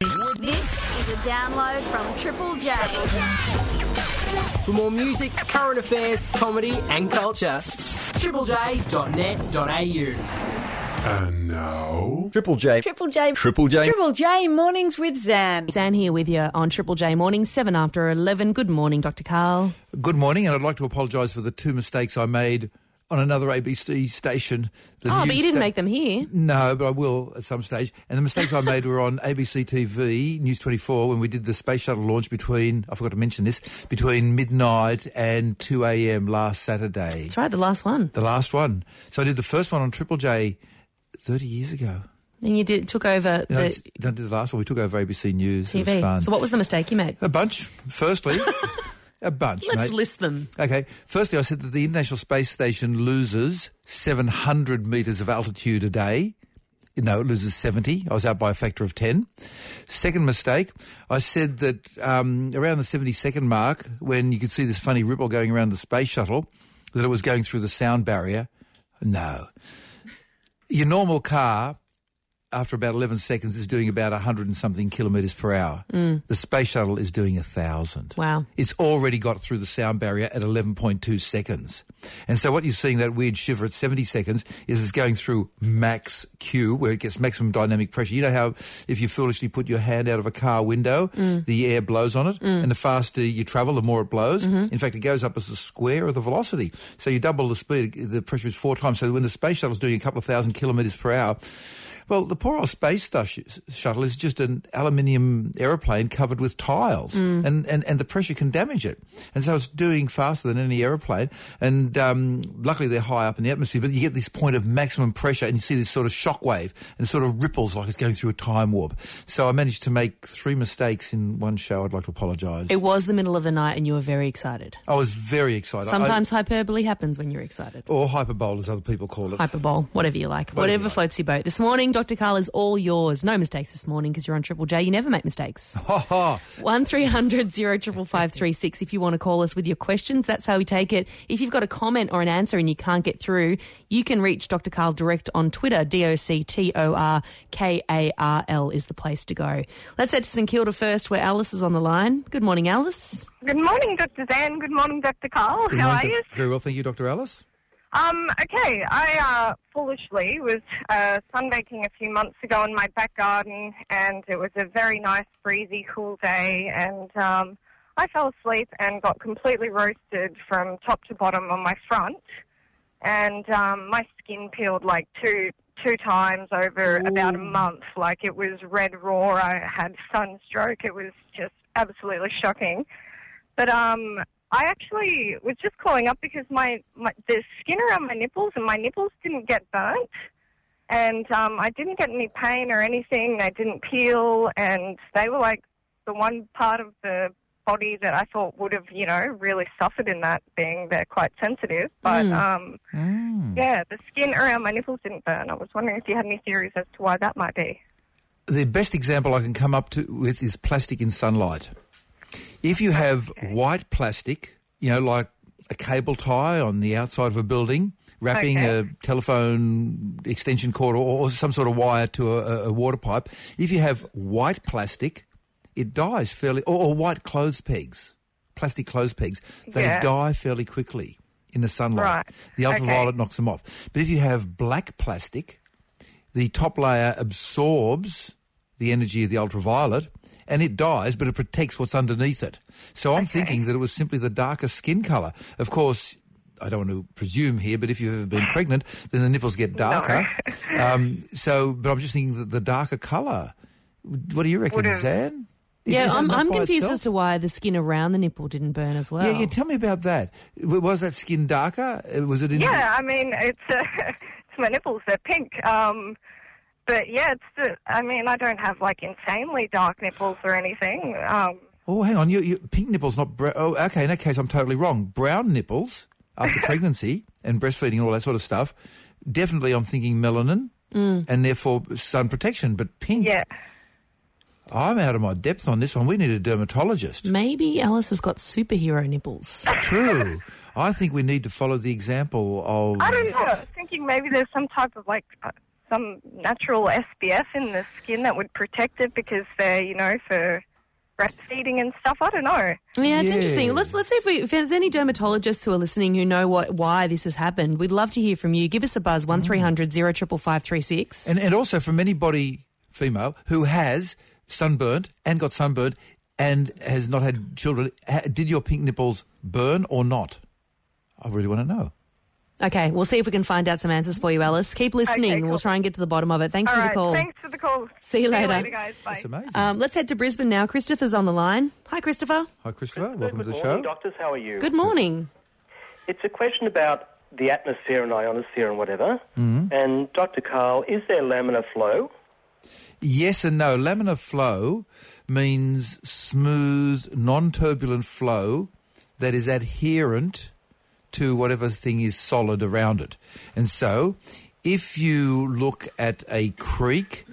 This is a download from Triple J. For more music, current affairs, comedy, and culture, triplej.net.au. And now, Triple J. Triple J. Triple J. Triple J mornings with Zan. Zan here with you on Triple J Morning, 7 after 11. Good morning, Dr. Karl. Good morning, and I'd like to apologise for the two mistakes I made on another ABC station. The Oh, but you didn't sta- make them here. No, but I will at some stage. And the mistakes I made were on ABC TV, News 24, when we did the space shuttle launch between, I forgot to mention this, between midnight and 2 a.m. last Saturday. That's right, the last one. The last one. So I did the first one on Triple J 30 years ago. And you did, took over No, the it's- I did the last one. We took over ABC News. TV. So what was the mistake you made? A bunch. Firstly, a bunch, Let's mate. list them. Okay. Firstly, I said that the International Space Station loses 700 metres of altitude a day. No, it loses 70. I was out by a factor of 10. Second mistake, I said that um, around the 70 second mark, when you could see this funny ripple going around the space shuttle, that it was going through the sound barrier. No. Your normal car, after about 11 seconds, is doing about 100 and something kilometres per hour. Mm. The space shuttle is doing a 1,000. Wow. It's already got through the sound barrier at 11.2 seconds. And so what you're seeing, that weird shiver at 70 seconds, is it's going through max Q, where it gets maximum dynamic pressure. You know how if you foolishly put your hand out of a car window, mm. the air blows on it, mm. and the faster you travel, the more it blows. Mm-hmm. In fact, it goes up as a square of the velocity. So you double the speed, the pressure is four times. So when the space shuttle is doing a couple of thousand kilometres per hour, well, the poor old space shuttle is just an aluminium aeroplane covered with tiles, and, and, and the pressure can damage it. And so it's doing faster than any aeroplane. And um, luckily, they're high up in the atmosphere, but you get this point of maximum pressure, and you see this sort of shock wave, and sort of ripples like it's going through a time warp. So I managed to make three mistakes in one show. I'd like to apologise. It was the middle of the night and you were very excited. I was very excited. I- Sometimes hyperbole happens when you're excited. or hyperbole, as other people call it. Hyperbole, whatever you like. Whatever Whatever, you like. floats your boat. This morning, Dr. Karl is all yours. No mistakes this morning because you're on Triple J. You never make mistakes. Ha ha! Oh. One 555 if you want to call us with your questions. That's how we take it. If you've got a comment or an answer and you can't get through, you can reach Dr. Karl direct on Twitter. D O C T O R K A R L is the place to go. Let's head to St Kilda first, where Alice is on the line. Good morning, Alice. Good morning, Dr. Zan. Good morning, Dr. Karl. Good How morning, are you? Very well, thank you, Dr. Alice. Um, okay, I uh, foolishly was uh, sunbaking a few months ago in my back garden, and it was a very nice, breezy, cool day, and um, I fell asleep and got completely roasted from top to bottom on my front, and um, my skin peeled like two two times over about a month. Like it was red raw. I had sunstroke. It was just absolutely shocking. But um, I actually was just calling up because my, my the skin around my nipples and my nipples didn't get burnt, and um, I didn't get any pain or anything. They didn't peel, and they were like the one part of the body that I thought would have, you know, really suffered in that, being they're quite sensitive. But um, yeah, the skin around my nipples didn't burn. I was wondering if you had any theories as to why that might be. The best example I can come up to with is plastic in sunlight. If you have white plastic, you know, like a cable tie on the outside of a building, wrapping Okay. a telephone extension cord or, or some sort of wire to a, a water pipe, if you have white plastic, it dies fairly, or, or white clothes pegs, plastic clothes pegs, they Yeah. die fairly quickly in the sunlight. Right. The Okay. ultraviolet knocks them off. But if you have black plastic, the top layer absorbs the energy of the ultraviolet and it dies, but it protects what's underneath it. So I'm thinking that it was simply the darker skin colour. Of course, I don't want to presume here, but if you've ever been pregnant, then the nipples get darker. um, so, but I'm just thinking that the darker colour. What do you reckon, Would've- Zan? Is- yeah, is I'm, I'm confused itself? as to why the skin around the nipple didn't burn as well. Yeah, yeah. Tell me about that. Was that skin darker? Uh, Was it in? Yeah, I mean, it's, uh, it's my nipples. They're pink. Um, but yeah, it's. Uh, I mean, I don't have like insanely dark nipples or anything. Um, Oh, hang on. You, you, pink nipples, not brown. Oh, okay. In that case, I'm totally wrong. Brown nipples after pregnancy and breastfeeding and all that sort of stuff. Definitely, I'm thinking melanin and therefore sun protection. But pink, yeah. I'm out of my depth on this one. We need a dermatologist. Maybe Alice has got superhero nipples. True. I think we need to follow the example of. I don't know. I was thinking maybe there's some type of like uh, some natural SPF in the skin that would protect it because they're, you know, for breastfeeding and stuff. I don't know. Yeah, it's Yeah. interesting. Let's let's see if, we, if there's any dermatologists who are listening who know what why this has happened. We'd love to hear from you. Give us a buzz one 555 And, and also from anybody, female, who has sunburned and got sunburned and has not had children, did your pink nipples burn or not? I really want to know. Okay, we'll see if we can find out some answers for you, Alice. Keep listening. Okay, We'll try and get to the bottom of it. Thanks All for right. the call. Thanks for the call. See you later. guys. Bye. That's amazing. Um, let's head to Brisbane now. Christopher's on the line. Hi, Christopher. Hi, Christopher. Welcome to the morning, show. doctors. How are you? Good morning. It's a question about the atmosphere and ionosphere and whatever. And Dr. Karl, is there laminar flow? Yes and no. Laminar flow means smooth, non-turbulent flow that is adherent to whatever thing is solid around it. And so, if you look at a creek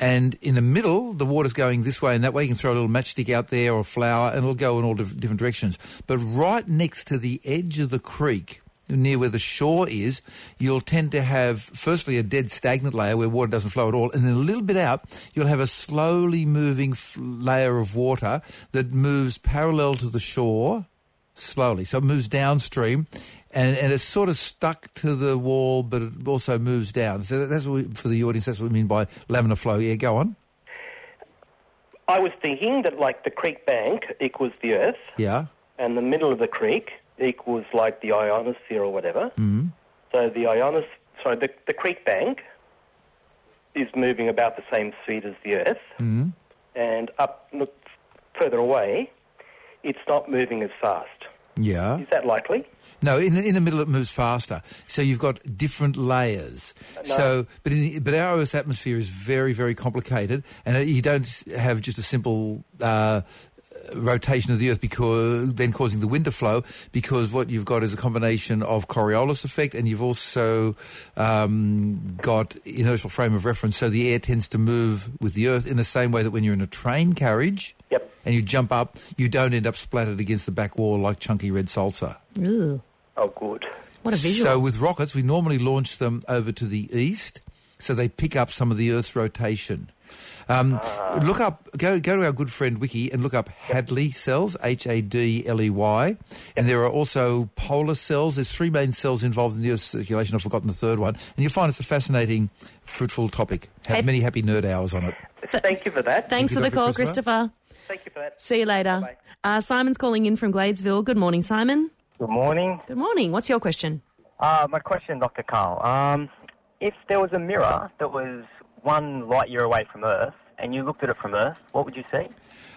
and in the middle the water's going this way and that way, you can throw a little matchstick out there or a flower and it'll go in all diff- different directions. But right next to the edge of the creek, near where the shore is, you'll tend to have, firstly, a dead stagnant layer where water doesn't flow at all, and then a little bit out, you'll have a slowly moving layer of water that moves parallel to the shore, slowly. So it moves downstream, and, and it's sort of stuck to the wall, but it also moves down. So that's what we, for the audience, that's what we mean by laminar flow. Yeah, go on. I was thinking that like the creek bank equals the earth, Yeah. and the middle of the creek equals like the ionosphere or whatever. Mm. So the ionos, sorry, the, the creek bank is moving about the same speed as the earth, mm. and up look, further away, it's not moving as fast. Yeah. Is that likely? No, in, in the middle it moves faster. So you've got different layers. So, but in, but our Earth's atmosphere is very, very complicated, and uh, you don't have just a simple uh, rotation of the Earth because then causing the wind to flow. Because what you've got is a combination of Coriolis effect, and you've also um, got inertial frame of reference. So the air tends to move with the Earth in the same way that when you're in a train carriage. Yep. And you jump up, you don't end up splattered against the back wall like chunky red salsa. Ugh, Oh, good. what a visual. So with rockets, we normally launch them over to the east, so they pick up some of the Earth's rotation. Um, Look up, go go to our good friend Wiki and look up Hadley cells, H A D L E Y, and there are also polar cells. There's three main cells involved in the Earth's circulation. I've forgotten the third one, and you'll find it's a fascinating, fruitful topic. Have Hey- many happy nerd hours on it. Thank you for that. Thanks for the call, Christopher. Christopher. Thank you for that. See you later. Bye-bye. Uh, Simon's calling in from Gladesville. Good morning, Simon. Good morning. Good morning. What's your question? Uh, my question, Dr. Karl. Um, if there was a mirror that was one light year away from Earth and you looked at it from Earth, what would you see?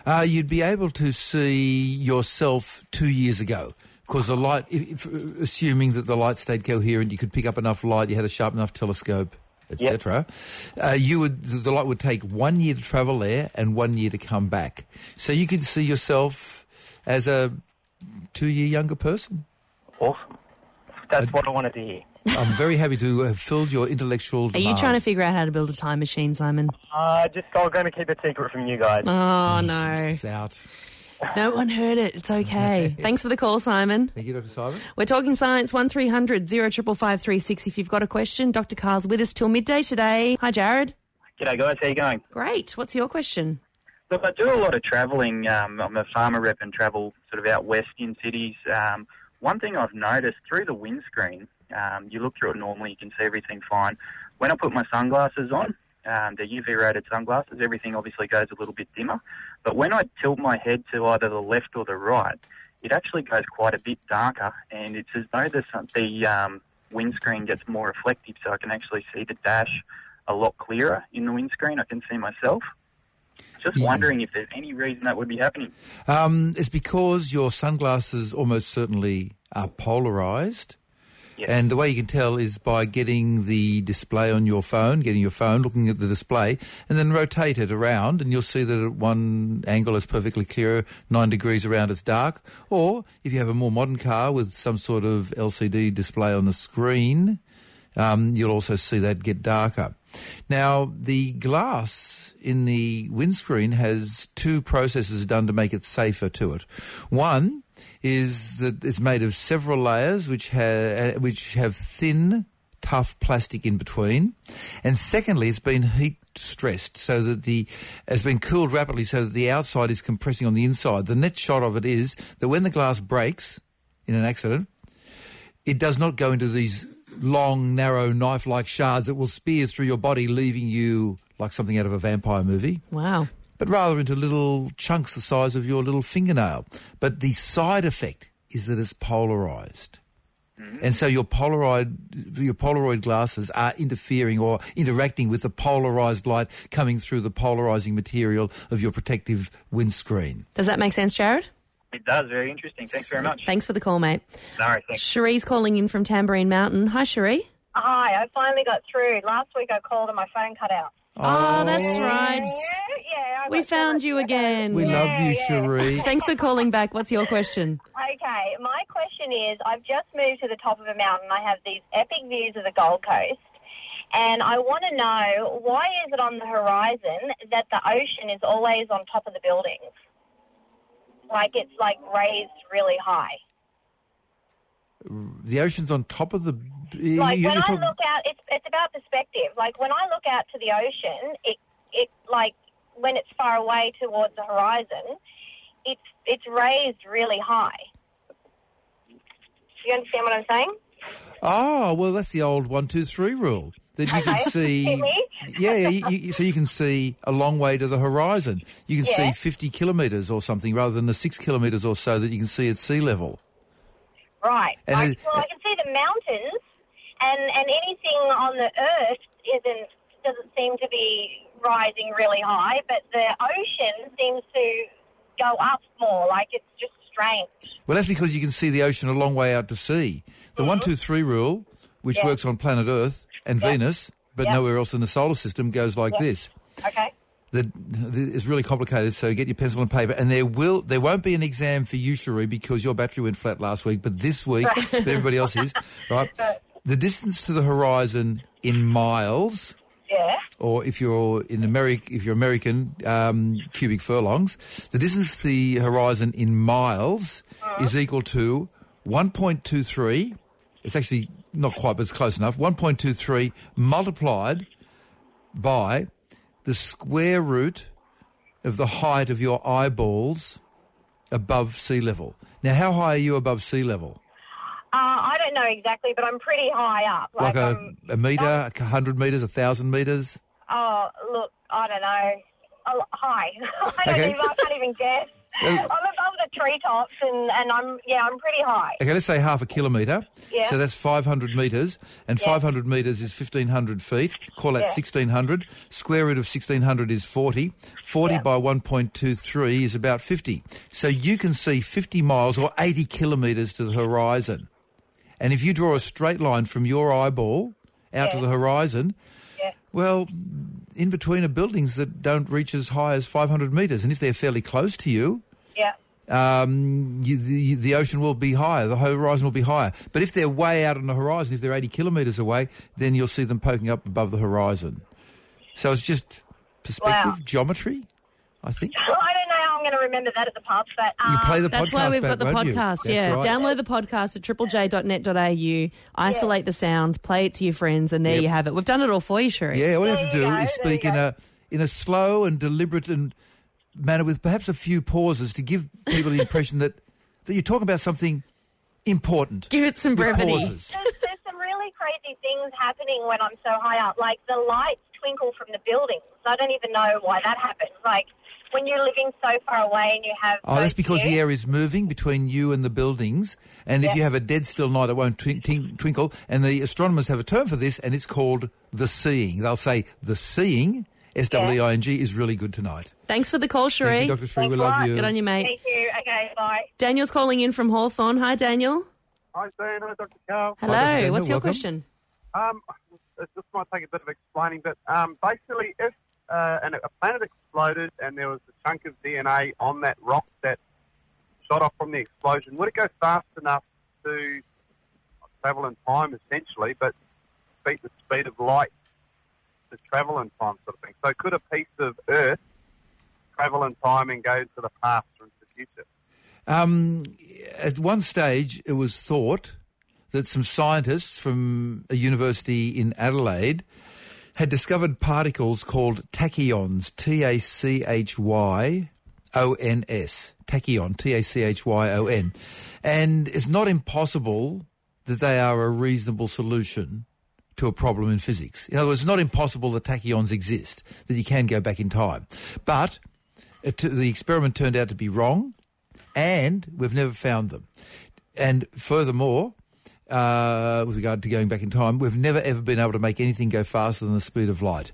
Uh, you'd be able to see yourself two years ago. Because the light, if, if, assuming that the light stayed coherent, you could pick up enough light, you had a sharp enough telescope, etc. Uh, you would the light would take one year to travel there and one year to come back. So you could see yourself as a two-year younger person. Awesome. That's what I wanted to hear. I'm very happy to have filled your intellectual. Are you trying to figure out how to build a time machine, Simon? Uh, just I'm going to keep it secret from you guys. Oh, no. It's out. No one heard it. It's okay. Thanks for the call, Simon. Thank you, Dr. Simon. We're talking science, 1300 055536 if you've got a question. Dr. Karl's with us till midday today. Hi, Jared. G'day guys, how you going? Great. What's your question? Look, I do a lot of travelling. Um, I'm a farmer rep and travel sort of out west in cities. Um, one thing I've noticed through the windscreen, um, you look through it normally, you can see everything fine. When I put my sunglasses on, um, they're UV rated sunglasses, everything obviously goes a little bit dimmer. But when I tilt my head to either the left or the right, it actually goes quite a bit darker, and it's as though the, the um, windscreen gets more reflective, so I can actually see the dash a lot clearer in the windscreen. I can see myself. Just Yeah. wondering if there's any reason that would be happening. Um, it's because your sunglasses almost certainly are polarized. And the way you can tell is by getting the display on your phone, getting your phone, looking at the display, and then rotate it around, and you'll see that at one angle it's perfectly clear, nine degrees around it's dark. Or if you have a more modern car with some sort of LCD display on the screen, um, you'll also see that get darker. Now, the glass in the windscreen has two processes done to make it safer to it. One is that it's made of several layers which have uh, which have thin tough plastic in between. And secondly, it's been heat stressed so that the has been cooled rapidly so that the outside is compressing on the inside. The net shot of it is that when the glass breaks in an accident, it does not go into these long, narrow, knife-like shards that will spear through your body, leaving you like something out of a vampire movie Wow. But rather into little chunks the size of your little fingernail. But the side effect is that it's polarized. Mm-hmm. And so your Polaroid, your Polaroid glasses are interfering or interacting with the polarized light coming through the polarizing material of your protective windscreen. Does that make sense, Jared? It does. Very interesting. Thanks very much. Thanks for the call, mate. No, worries, thanks. Cherie's calling in from Tamborine Mountain. Hi, Cherie. Hi, I finally got through. Last week I called and my phone cut out. Oh, that's right. Yeah, I We got found much you again. We love you, yeah. Cherie. Thanks for calling back. What's your question? Okay, my question is I've just moved to the top of a mountain. I have these epic views of the Gold Coast. And I want to know why is it on the horizon that the ocean is always on top of the buildings? Like it's like raised really high. The ocean's on top of the. Like you- when I look out, it's it's about perspective. Like when I look out to the ocean, it it like when it's far away towards the horizon, it's it's raised really high. Do you understand what I'm saying? Oh, well, that's the old one, two, three rule. That you can see. Yeah, yeah. You, you, so you can see a long way to the horizon. You can Yeah. see 50 kilometres or something rather than the six kilometres or so that you can see at sea level. Right. And like, it- well, I can see the mountains, and and anything on the earth isn't doesn't seem to be rising really high, but the ocean seems to go up more. Like it's just strange. Well, that's because you can see the ocean a long way out to sea. The one, two, three rule, which. Yeah. works on planet Earth and Venus, but Yeah. nowhere else in the solar system, goes like this. Okay. The, the, it's really complicated, so get your pencil and paper. And there will there won't be an exam for you, Cherie, because your battery went flat last week, but this week, but everybody else is, right? The distance to the horizon in miles, Yeah. or if you're in America, if you're American, um, cubic furlongs, the distance to the horizon in miles is equal to 1.23. It's actually not quite, but it's close enough. 1.23 multiplied by the square root of the height of your eyeballs above sea level. Now, how high are you above sea level? Uh, I don't know exactly, but I'm pretty high up. Like, a, a metre, a hundred metres, a thousand metres? oh, look, I don't know. Oh, high. I don't Okay. even. I can't even guess. I'm above the treetops, and and I'm yeah, I'm pretty high. Okay, let's say half a kilometre. Yeah. So that's 500 metres, and Yeah. 500 metres is 1,500 feet. Call that Yeah. 1,600. Square root of 1,600 is 40. 40 Yeah. by 1.23 is about 50. So you can see 50 miles or 80 kilometres to the horizon. And if you draw a straight line from your eyeball out to the horizon, Yeah. well, in between are buildings that don't reach as high as 500 metres. And if they're fairly close to you, Yeah. um, you, the, the ocean will be higher, the horizon will be higher. But if they're way out on the horizon, if they're 80 kilometres away, then you'll see them poking up above the horizon. So it's just perspective, Wow. geometry, I think. I don't know how I'm going to remember that at the pub, but um, You play the That's podcast why we've back, got the podcast. Yeah. right. Download the podcast at triplej.net.au, isolate the sound, play it to your friends, and there Yep. you have it. We've done it all for you, Sherry. Yeah, all you have to do go, is speak in go. a in a slow and deliberate and manner with perhaps a few pauses to give people the impression that, that you're talking about something important. Give it some brevity. there's, there's some really crazy things happening when I'm so high up. Like the lights twinkle from the buildings. I don't even know why that happens. Like when you're living so far away and you have. Oh, that's those because the air is moving between you and the buildings. And if you have a dead still night, it won't twin- twin- twinkle. And the astronomers have a term for this, and it's called the seeing. They'll say the seeing, S W E I N G, is really good tonight. Thanks for the call, Thank Sherry. you, Dr. Shree. We love you. Good on you, mate. Thank you. Okay, bye. Daniel's calling in from Hawthorne. Hi, Daniel. Hi, Stan. Hi, Dr. Carl. Hello. Daniel. What's your Welcome. question? Um, it- this might take a bit of explaining, but um, basically, if uh, an, a planet exploded and there was a chunk of DNA on that rock that shot off from the explosion, would it go fast enough to travel in time, essentially, but beat the speed of light to travel in time, sort of thing? So, could a piece of Earth travel in time and go to the past or into the future? Um, at one stage, it was thought that some scientists from a university in Adelaide had discovered particles called tachyons, T-A-C-H-Y-O-N-S, tachyon, T-A-C-H-Y-O-N. And it's not impossible that they are a reasonable solution to a problem in physics. In other words, it's not impossible that tachyons exist, that you can go back in time. But it, the experiment turned out to be wrong, and we've never found them. And furthermore, uh, with regard to going back in time, we've never ever been able to make anything go faster than the speed of light.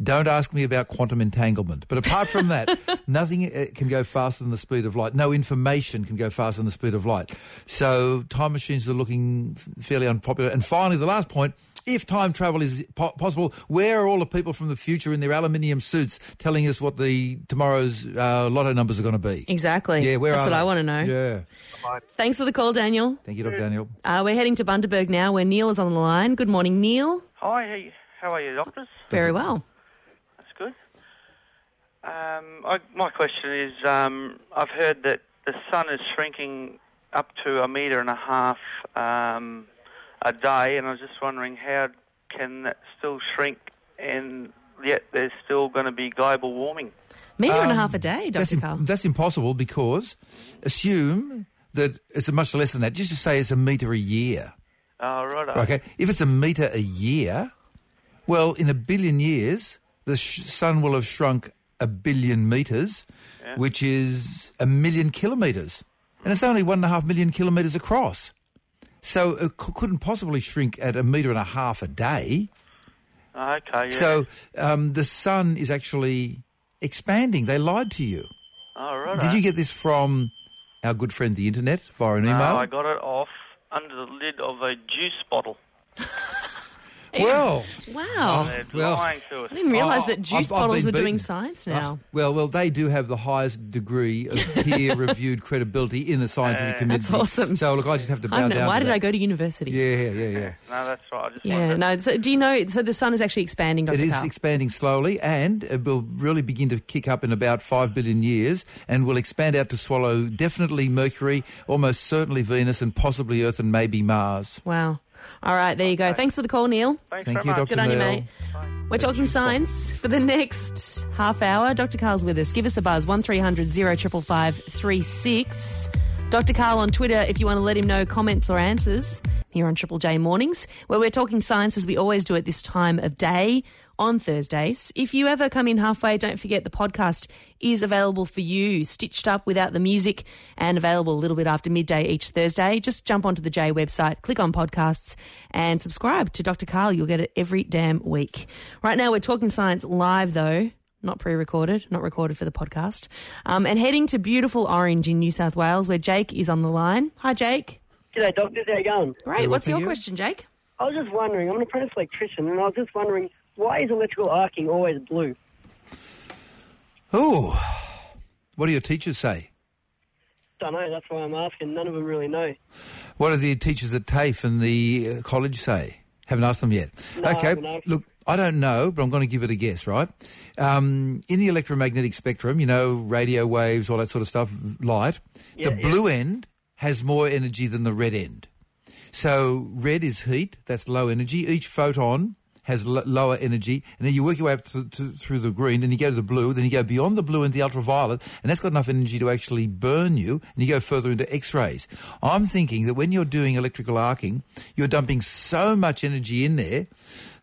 Don't ask me about quantum entanglement. But apart from that, nothing uh, can go faster than the speed of light. No information can go faster than the speed of light. So time machines are looking fairly unpopular. And finally, the last point, if time travel is po possible, where are all the people from the future in their aluminium suits telling us what the tomorrow's uh, lotto numbers are going to be? Exactly. Yeah, where That's are what they? I want to know. Yeah. Thanks for the call, Daniel. Thank you, Dr. Daniel. Uh, we're heading to Bundaberg now, where Neil is on the line. Good morning, Neil. Hi, how are you, doctors? Very well. That's good. Um, I, my question is, um, I've heard that the sun is shrinking up to a metre and a half um, a day, and I was just wondering how can that still shrink, and yet there's still going to be global warming. Metre and a Um, half a day, That's, Dr. im- Karl. that's impossible because assume that it's much less than that. Just to say it's a metre a year. Oh, right. Okay, if it's a metre a year, well, in a billion years, the sh- sun will have shrunk a billion metres, Yeah. which is a million kilometres. And it's only one and a half million kilometres across. So it c- couldn't possibly shrink at a metre and a half a day. Okay, yeah. So um, the sun is actually expanding. They lied to you. oh, right. Did you get this from our good friend the internet via an email? No, I got it off under the lid of a juice bottle. well, Wow. They're well, lying us. I didn't realise Oh, that juice I've- I've bottles been were doing beaten. science now. well, well, they do have the highest degree of peer-reviewed credibility in the scientific uh, community. That's awesome. So look, I just have to bow I don't know. down. Why to did that. I go to university? Yeah, yeah, yeah, yeah. No, that's right. I just Yeah, wondered. no. So, do you know? So the sun is actually expanding, Dr. It is Karl. expanding slowly, and it will really begin to kick up in about five billion years, and will expand out to swallow definitely Mercury, almost certainly Venus, and possibly Earth, and maybe Mars. wow. All right, there you go. Thanks for the call, Neil. Thanks Thank very you, much. Dr. Good on you, Neil. mate. We're talking science for the next half hour. Dr. Karl's with us. Give us a buzz, 1300 0555 36. Dr. Karl on Twitter if you want to let him know comments or answers here on Triple J Mornings, where we're talking science as we always do at this time of day on Thursdays. If you ever come in halfway, don't forget the podcast is available for you, stitched up without the music, and available a little bit after midday each Thursday. Just jump onto the J website, click on podcasts, and subscribe to Dr. Karl. You'll get it every damn week. Right now, we're talking science live, though. Not pre recorded, not recorded for the podcast. Um, and heading to beautiful Orange in New South Wales, where Jake is on the line. Hi, Jake. G'day, doctors. How you going? Great. Good What's for your you. question, Jake? I was just wondering. I'm an apprentice electrician, and I was just wondering why is electrical arcing always blue? Oh, what do your teachers say? Don't know. That's why I'm asking. None of them really know. What do the teachers at TAFE and the uh, college say? Haven't asked them yet. No, okay, look, I don't know, but I'm going to give it a guess, right? Um, in the electromagnetic spectrum, you know, radio waves, all that sort of stuff, light, Yeah, the yeah. blue end has more energy than the red end. So red is heat, that's low energy. Each photon has lower energy, and then you work your way up to, to, through the green, then you go to the blue, then you go beyond the blue into the ultraviolet, and that's got enough energy to actually burn you, and you go further into X-rays. I'm thinking that when you're doing electrical arcing, you're dumping so much energy in there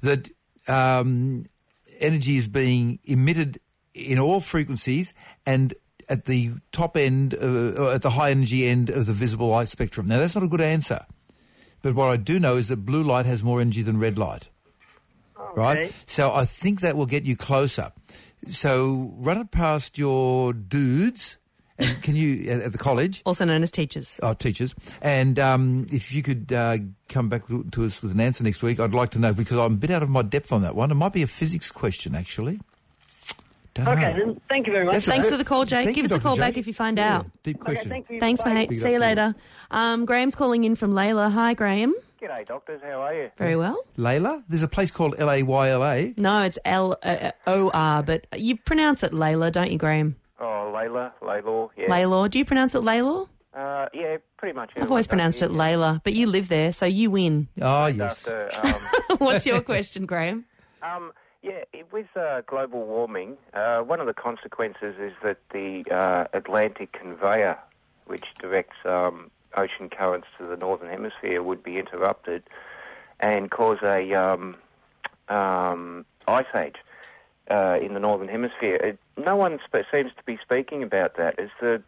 that um, energy is being emitted in all frequencies and at the top end, uh, at the high energy end of the visible light spectrum. Now, that's not a good answer. But what I do know is that blue light has more energy than red light. Right? So I think that will get you closer. So run it past your dudes. And can you, at at the college, Also known as teachers. our teachers. And um, if you could uh, come back to, to us with an answer next week, I'd like to know because I'm a bit out of my depth on that one. It might be a physics question, actually. Don't Okay, know. then. Thank you very much. That's Thanks very- for the call, Jake. Thank Give you, us a Dr. call back if you find Yeah, out. Deep Okay, question. thank you. Thanks, Bye. mate. Big See you you. later. Um, Graham's calling in from Layla. Hi, Graham. G'day, doctors. How are you? Very well. Layla? There's a place called L-A-Y-L-A. No, it's L uh, O R, but you pronounce it Layla, don't you, Graham? Oh, Layla, Laylor, yeah. Laylor. Do you pronounce it Laylor? Uh, yeah, pretty much. I've always pronounced it Layla, but you live there, so you win. Oh, yes. After, um, What's your question, Graham? Um, yeah, with uh, global warming, uh, one of the consequences is that the uh, Atlantic conveyor, which directs um, ocean currents to the northern hemisphere, would be interrupted and cause a um, um, ice age uh, in the northern hemisphere. It, no one sp- seems to be speaking about that. Is the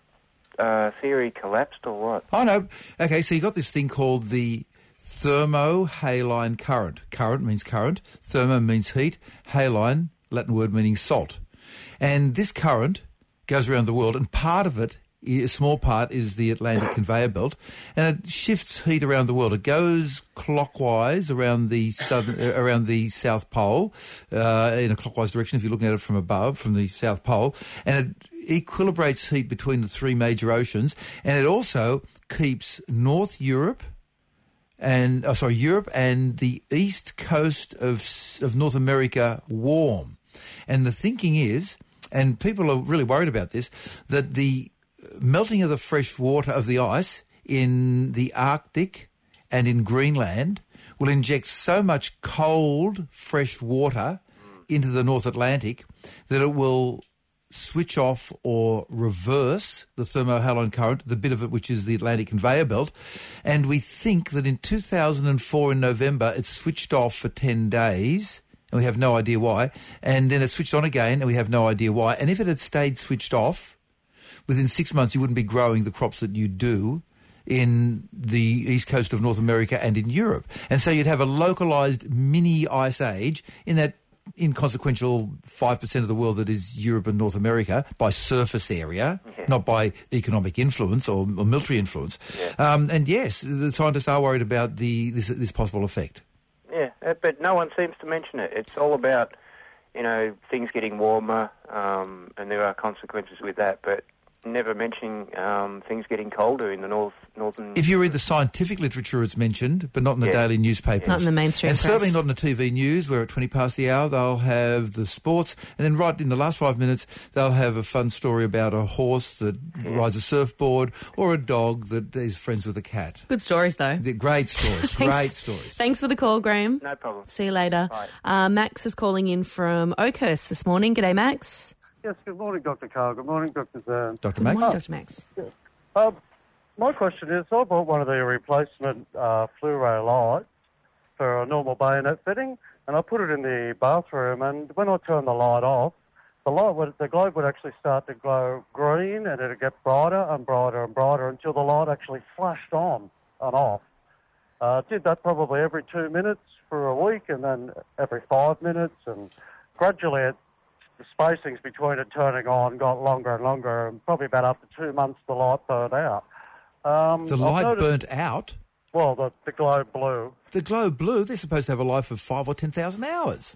uh, theory collapsed or what? Oh, no. Okay, so you got this thing called the thermohaline current. Current means current. Thermo means heat. Haline, Latin word meaning salt. And this current goes around the world, and part of it, a small part, is the Atlantic conveyor belt, and it shifts heat around the world. It goes clockwise around the southern, uh, around the South Pole, uh, in a clockwise direction. If you're looking at it from above, from the South Pole, and it equilibrates heat between the three major oceans, and it also keeps North Europe and oh, sorry, Europe and the east coast of of North America warm. And the thinking is, and people are really worried about this, that the melting of the fresh water of the ice in the Arctic and in Greenland will inject so much cold fresh water into the North Atlantic that it will switch off or reverse the thermohaline current, the bit of it which is the Atlantic conveyor belt. And we think that in 2004 in November, it switched off for 10 days. And we have no idea why. And then it switched on again, and we have no idea why. And if it had stayed switched off, within six months you wouldn't be growing the crops that you do in the east coast of North America and in Europe. And so you'd have a localized mini ice age in that inconsequential 5% of the world that is Europe and North America by surface area, not by economic influence or, or military influence. Um, and yes, the scientists are worried about the this, this possible effect. Yeah, uh, but no one seems to mention it. It's all about, you know, things getting warmer, um, and there are consequences with that, but never mentioning um, things getting colder in the north, northern. If you read the scientific literature, it's mentioned, but not in the Yeah. daily newspapers. Not in the mainstream And press. certainly not in the TV news, where at 20 past the hour they'll have the sports, and then right in the last five minutes they'll have a fun story about a horse that rides a surfboard or a dog that is friends with a cat. Good stories, though. They're great stories, Thanks. great stories. Thanks for the call, Graham. No problem. See you later. Uh, Max is calling in from Oakhurst this morning. G'day, Max. Yes, good morning, Dr. Karl. Good morning, Dr. Zan. Dr. Good morning, Dr. Max. Um, my question is, I bought one of the replacement uh, fluoro lights for a normal bayonet fitting, and I put it in the bathroom, and when I turned the light off, the light would, the globe would actually start to glow green, and it'd get brighter and brighter and brighter until the light actually flashed on and off. Uh, did that probably every two minutes for a week, and then every five minutes, and gradually it the spacings between it turning on got longer and longer, and probably about after two months the light burned out. Um, The light noticed- burnt out. Well, the, the globe blew. The glow blew, they're supposed to have a life of five or 10,000 hours.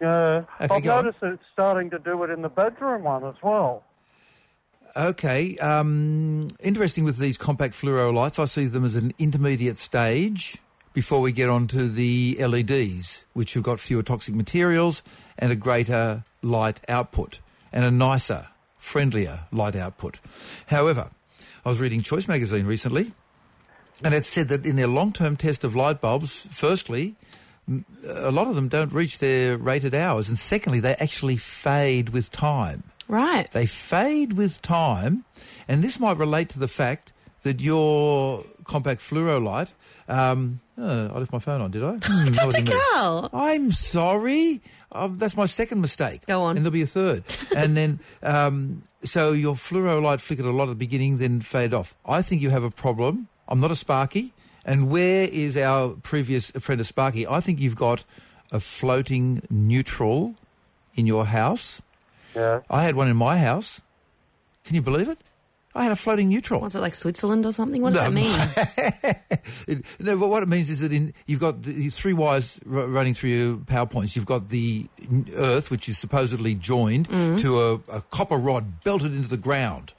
Yeah, Okay, I've on. noticed that it's starting to do it in the bedroom one as well. Okay. Um, interesting with these compact fluoro lights, I see them as an intermediate stage before we get on to the LEDs, which have got fewer toxic materials and a greater light output and a nicer, friendlier light output. However, I was reading Choice magazine recently, and it said that in their long-term test of light bulbs, firstly, a lot of them don't reach their rated hours, and secondly, they actually fade with time. Right. They fade with time, and this might relate to the fact that your compact fluoro light. Um, oh, I left my phone on, did I? Hmm, Dr. Karl. I'm sorry. Um, that's my second mistake. Go on. And there'll be a third. and then, um, so your fluoro light flickered a lot at the beginning, then faded off. I think you have a problem. I'm not a Sparky. And where is our previous friend of Sparky? I think you've got a floating neutral in your house. Yeah. I had one in my house. Can you believe it? I had a floating neutral. Was it like Switzerland or something? What does No. that mean? No, but what it means is that in, you've got the three wires r- running through your power points. You've got the earth, which is supposedly joined Mm. to a, a copper rod belted into the ground.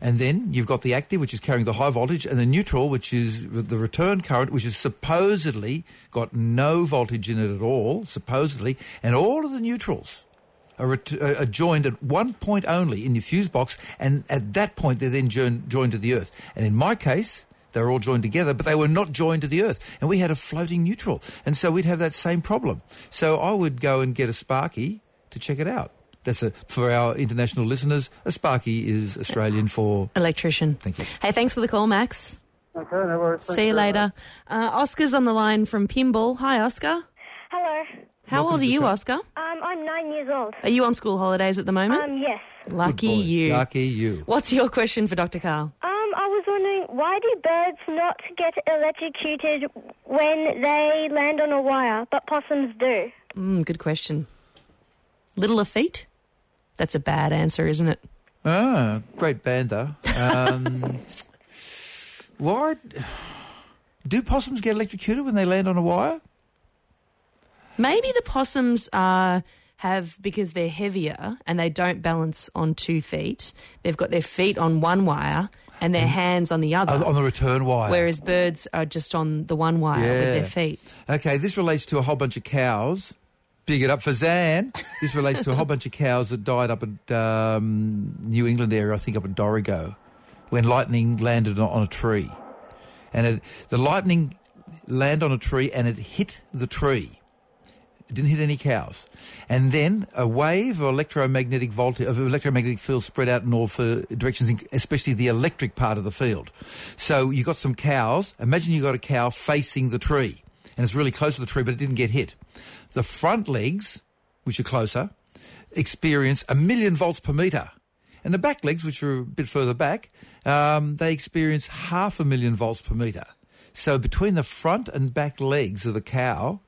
And then you've got the active, which is carrying the high voltage, and the neutral, which is the return current, which is supposedly got no voltage in it at all, supposedly. And all of the neutrals are, ret- uh, are joined at one point only in your fuse box, and at that point they're then joined, joined to the Earth. And in my case, they were all joined together, but they were not joined to the Earth. And we had a floating neutral. And so we'd have that same problem. So I would go and get a Sparky to check it out. That's a, for our international listeners, a Sparky is Australian for... Electrician. Thank you. Hey, thanks for the call, Max. Okay, no worries. See you later. Uh, Oscar's on the line from Pymble. Hi, Oscar. Hello. How old are you, Oscar? Um, I'm nine years old. Are you on school holidays at the moment? Um, yes. Lucky you. Lucky you. What's your question for Dr. Karl? Um, I was wondering why do birds not get electrocuted when they land on a wire, but possums do? Mm, good question. Littler feet? That's a bad answer, isn't it? Ah, great bander. Um, why... Do possums get electrocuted when they land on a wire? Maybe the possums uh, have, because they're heavier and they don't balance on two feet, they've got their feet on one wire and their hands on the other. On the return wire. Whereas birds are just on the one wire with their feet. Okay, this relates to a whole bunch of cows. Big it up for Zan. This relates to a whole bunch of cows that died up at um, New England area, I think up at Dorrigo, when lightning landed on, on a tree. And it, the lightning landed on a tree and it hit the tree. It didn't hit any cows. And then a wave of electromagnetic voltage, of electromagnetic field spread out in all directions, especially the electric part of the field. So you got some cows. Imagine you got a cow facing the tree, and it's really close to the tree, but it didn't get hit. The front legs, which are closer, experience a million volts per meter. And the back legs, which are a bit further back, um, they experience half a million volts per meter. So between the front and back legs of the cow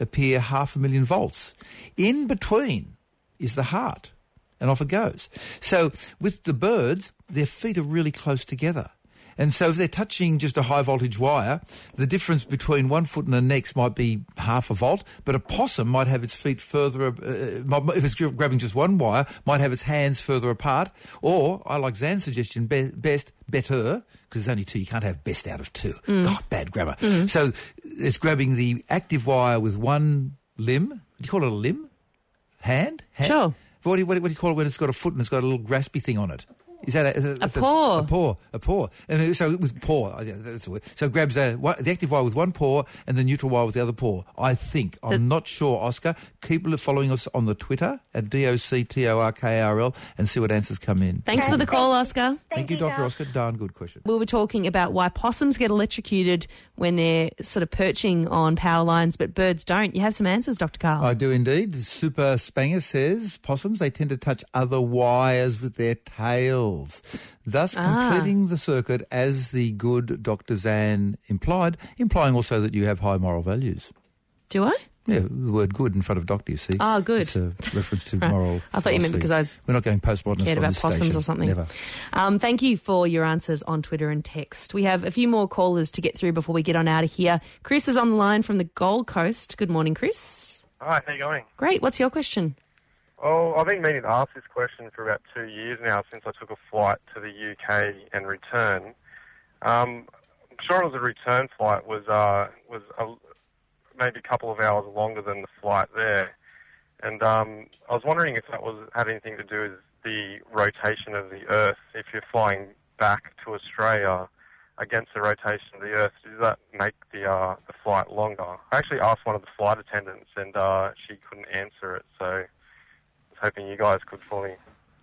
appear half a million volts. In between is the heart, and off it goes. So with the birds, their feet are really close together. And so if they're touching just a high voltage wire, the difference between one foot and the next might be half a volt, but a possum might have its feet further, uh, if it's grabbing just one wire, might have its hands further apart. Or, I like Zan's suggestion be- best, better, because there's only two, you can't have best out of two. Mm. God, bad grammar. Mhm. So it's grabbing the active wire with one limb. Do you call it a limb? Hand? Hand? Sure. What do, you, what, do you, what do you call it when it's got a foot and it's got a little graspy thing on it? Is that a, is that- A that's paw. A, paw. A paw. And so it was paw. yeah, That's the word. So it grabs a, one, the active wire with one paw and the neutral wire with the other paw. I think. I'm not sure, Oscar. Keep following us on the Twitter at D-O-C-T-O-R-K-R-L and see what answers come in. Thanks for the call, Oscar. Thank, you, Dr. Oscar. Darn good question. We were talking about why possums get electrocuted when they're sort of perching on power lines, but birds don't. You have some answers, Dr. Karl. I do indeed. Super Spanger says possums, they tend to touch other wires with their tails, thus Ah. completing the circuit as the good Dr. Zan implied, implying also that you have high moral values. Do I? Yeah, the word good in front of doctor, you see. Oh, good. It's a reference to Right. moral I thought you meant because I was We're not going postmodernist Cared on about this possums station. or something. Never. Um, thank you for your answers on Twitter and text. We have a few more callers to get through before we get on out of here. Chris is on the line from the Gold Coast. Good morning, Chris. Hi, how you going? Great. What's your question? Oh, I've been meaning to ask this question for about two years now since I took a flight to the UK and return. Um, I'm sure it was a return flight was uh, was a, maybe a couple of hours longer than the flight there, and um, I was wondering if that was had anything to do with the rotation of the Earth. If you're flying back to Australia against the rotation of the Earth, does that make the uh, the flight longer? I actually asked one of the flight attendants, and uh, she couldn't answer it, so hoping you guys could for me.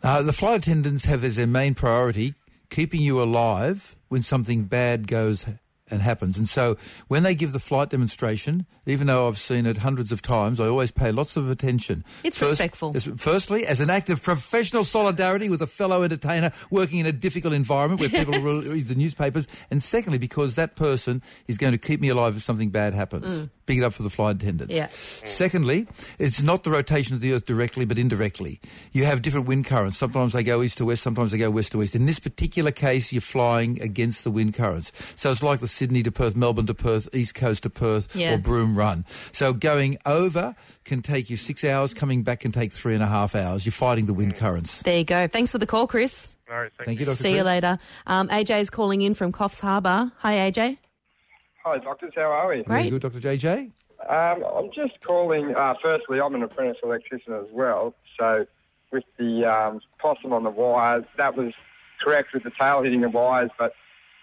Uh, the flight attendants have as their main priority keeping you alive when something bad goes and happens. And so when they give the flight demonstration, even though I've seen it hundreds of times, I always pay lots of attention. It's respectful. as- Firstly, as an act of professional solidarity with a fellow entertainer working in a difficult environment where people Yes. read the newspapers. And secondly, because that person is going to keep me alive if something bad happens. Mm. Big it up for the flight attendants. Yeah. Secondly, it's not the rotation of the Earth directly, but indirectly. You have different wind currents. Sometimes they go east to west, sometimes they go west to east. In this particular case, you're flying against the wind currents. So it's like the Sydney to Perth, Melbourne to Perth, East Coast to Perth, Yeah. or Broome Run. So going over can take you six hours, coming back can take three and a half hours. You're fighting the wind currents. There you go. Thanks for the call, Chris. All right, Thank you, Dr. See you later. Um, is calling in from Coffs Harbour. Hi, AJ. Hi, doctors. How are we? Very good, Dr. JJ. Um, I'm just calling. Uh, firstly, I'm an apprentice electrician as well. So with the um, possum on the wires, that was correct with the tail hitting the wires, but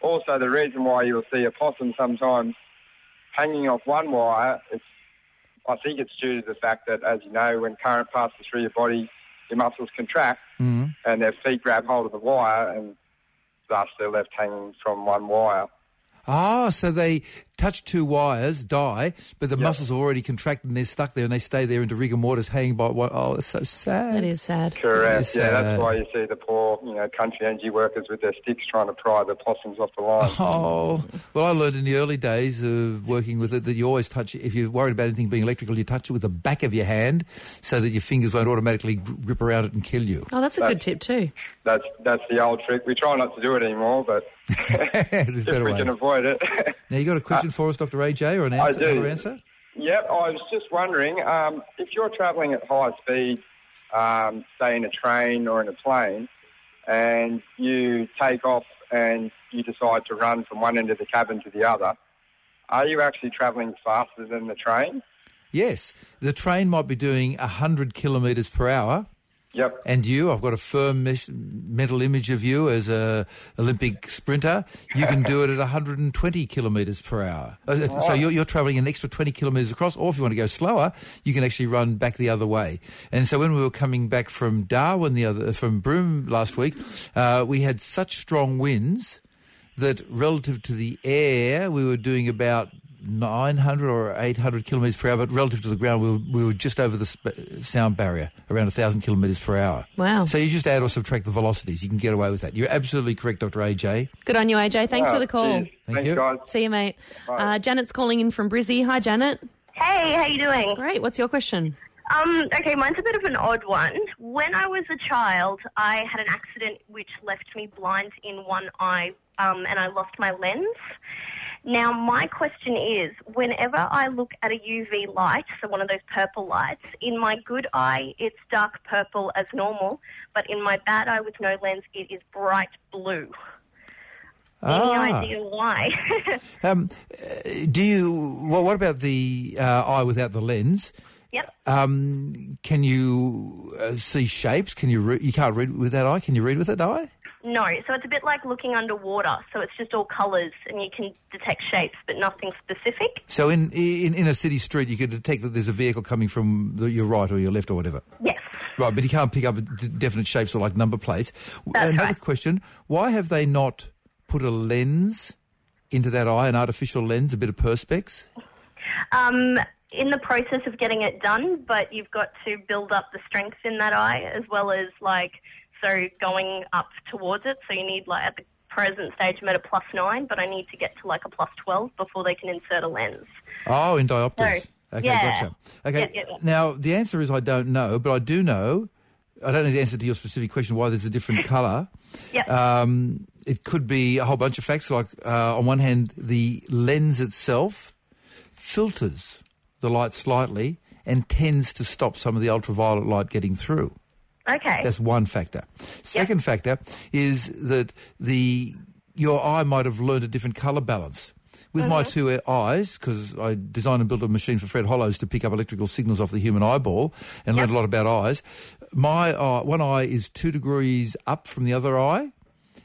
also the reason why you'll see a possum sometimes hanging off one wire, it's, I think it's due to the fact that, as you know, when current passes through your body, your muscles contract Mm. and their feet grab hold of the wire and thus they're left hanging from one wire. Ah, so they touch two wires, die, but the muscles are already contracted and they're stuck there and they stay there into rigor mortis hanging by one. Oh, it's so sad. That is sad. Correct. It's Yeah, sad. that's why you see the poor, you know, country energy workers with their sticks trying to pry the possums off the line. Oh, well, I learned in the early days of working with it that you always touch, if you're worried about anything being electrical, you touch it with the back of your hand so that your fingers won't automatically gr- grip around it and kill you. Oh, that's a good tip too. That's that's the old trick. We try not to do it anymore, but There's if better we ways. can avoid it. Now, you got a question for us, Dr. AJ, or an answer? I do. Answer? Yep, I was just wondering um, if you're travelling at high speed, um, say in a train or in a plane, and you take off and you decide to run from one end of the cabin to the other, are you actually travelling faster than the train? Yes. The train might be doing 100 kilometres per hour. Yep. And you, I've got a firm mental image of you as a Olympic sprinter. You can do it at 120 kilometres per hour. Uh, So you're, you're travelling an extra 20 kilometres across, or if you want to go slower, you can actually run back the other way. And so when we were coming back from Darwin, the other from Broome last week, uh, we had such strong winds that relative to the air, we were doing about 900 or 800 kilometres per hour, but relative to the ground, we were, we were just over the sp- sound barrier, around 1,000 kilometres per hour. Wow. So you just add or subtract the velocities. You can get away with that. You're absolutely correct, Dr. AJ. Good on you, AJ. Thanks for the call. cheers. Thank Thanks, you. guys. See you, mate. Uh, Janet's calling in from Brizzy. Hi, Janet. Hey, how you doing? Great. What's your question? Um, okay, mine's a bit of an odd one. When I was a child, I had an accident which left me blind in one eye, um, and I lost my lens. Now, my question is, whenever I look at a UV light, so one of those purple lights, in my good eye, it's dark purple as normal, but in my bad eye with no lens, it is bright blue. Any Ah. idea why? Um, do you? Well, what about the uh, eye without the lens? Yep. Um, can you uh, see shapes? Can you? Re- you can't read with that eye. Can you read with that eye? No, so it's a bit like looking underwater. So it's just all colours, and you can detect shapes, but nothing specific. So in in, in a city street, you could detect that there's a vehicle coming from the, your right or your left or whatever. Yes. Right, but you can't pick up definite shapes or like number plates. That's Another question: Why have they not put a lens into that eye, an artificial lens, a bit of perspex? Um, in the process of getting it done, but you've got to build up the strength in that eye as well as like so going up towards it. So you need like at the present stage I'm at a plus nine, but I need to get to like a plus twelve before they can insert a lens. Oh, in diopters. So, okay, yeah. gotcha. Okay, Yeah, yeah, yeah. now the answer is I don't know, but I do know. I don't know the answer to your specific question why there's a different colour. Yep. Um, it could be a whole bunch of facts. Like uh, on one hand, the lens itself filters the light slightly and tends to stop some of the ultraviolet light getting through. Okay. That's one factor. Second factor is that the your eye might have learned a different colour balance. With my Mm-hmm. two eyes, because I designed and built a machine for Fred Hollows to pick up electrical signals off the human eyeball and learned a lot about eyes. My eye, one eye is two degrees up from the other eye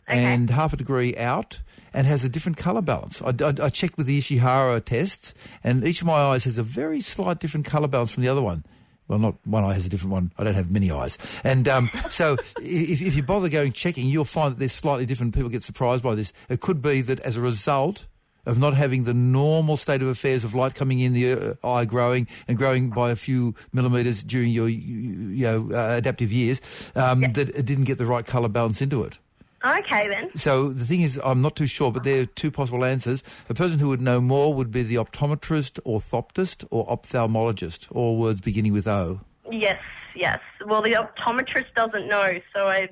and half a degree out and has a different colour balance. I, I- I checked with the Ishihara tests and each of my eyes has a very slight different colour balance from the other one. Well, not one eye has a different one. I don't have many eyes. And um, so if, if you bother going checking, you'll find that they're slightly different. People get surprised by this. It could be that as a result of not having the normal state of affairs of light coming in the uh, eye growing and growing by a few millimetres during your you, you know, uh, adaptive years, um, that it didn't get the right colour balance into it. Okay then. So the thing is, I'm not too sure, but there are two possible answers. A person who would know more would be the optometrist, orthoptist, or ophthalmologist, all words beginning with O. Yes, yes. Well, the optometrist doesn't know, so I,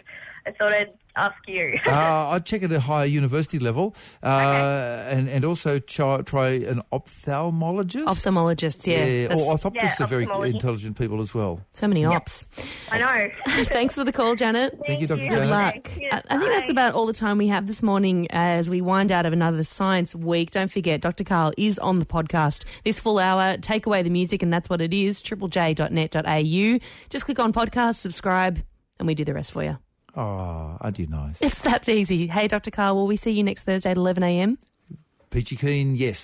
I thought I'd ask you. uh, I'd check at a higher university level, uh, and and also try, try an ophthalmologist. Ophthalmologist, yeah. That's- or orthoptists Yeah, are very intelligent people as well. So many ops. I know. Thanks for the call, Janet. Thank you, Dr. Good Janet. luck. I, I think that's about all the time we have this morning as we wind out of another Science Week. Don't forget, Dr. Karl is on the podcast this full hour. Take away the music, and that's what it is. triplej.net.au. Just click on podcast, subscribe, and we do the rest for you. Oh, aren't you nice? It's that easy. Hey, Dr. Karl, will we see you next Thursday at 11 a.m.? Peachy Keen, yes.